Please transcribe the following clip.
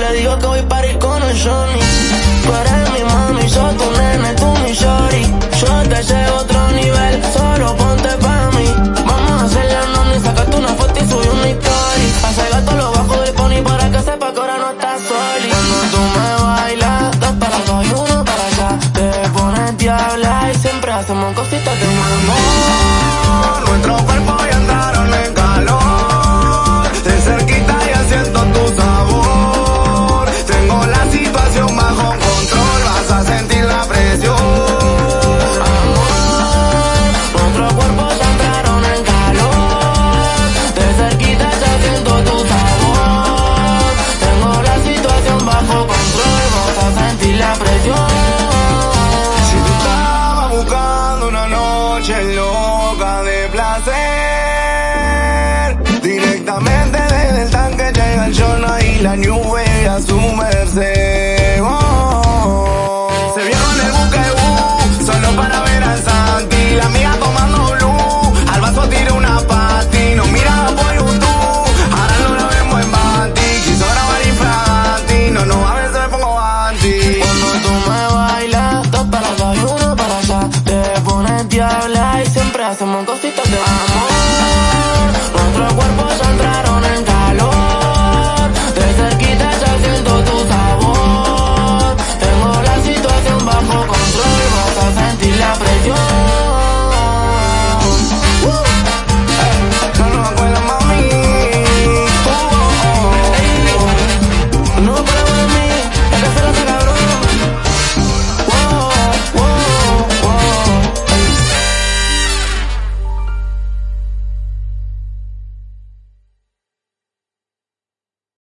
le digo que voy para ir con el Sony. Tú eres mi mami, sos tu nene, tú mi sorry. Yo te llevo a otro nivel, solo ponte pa' mí. Vamos a hacerle a Noni, sacarte una foto y subir una story. Pasa el gato, lo bajo del pony para que sepa que ahora no estás soli. Cuando tú me bailas, dos para acá y uno para acá. Te pones diabla y siempre hacemos cositas de mamá. Directamente desde el tanque llega el Jonah y la nube a su merced. Oh. Se vieron el buque uh, solo para ver al Santi. La mía tomando blue, al vaso tira una pati. Nos mira por YouTube, uh, ahora no la vemos en Banti. Quiso grabar infranti, no, no, a veces me pongo anti. Cuando tú me bailas, dos para acá y uno para allá. Te pones diabla y siempre hacemos cosas.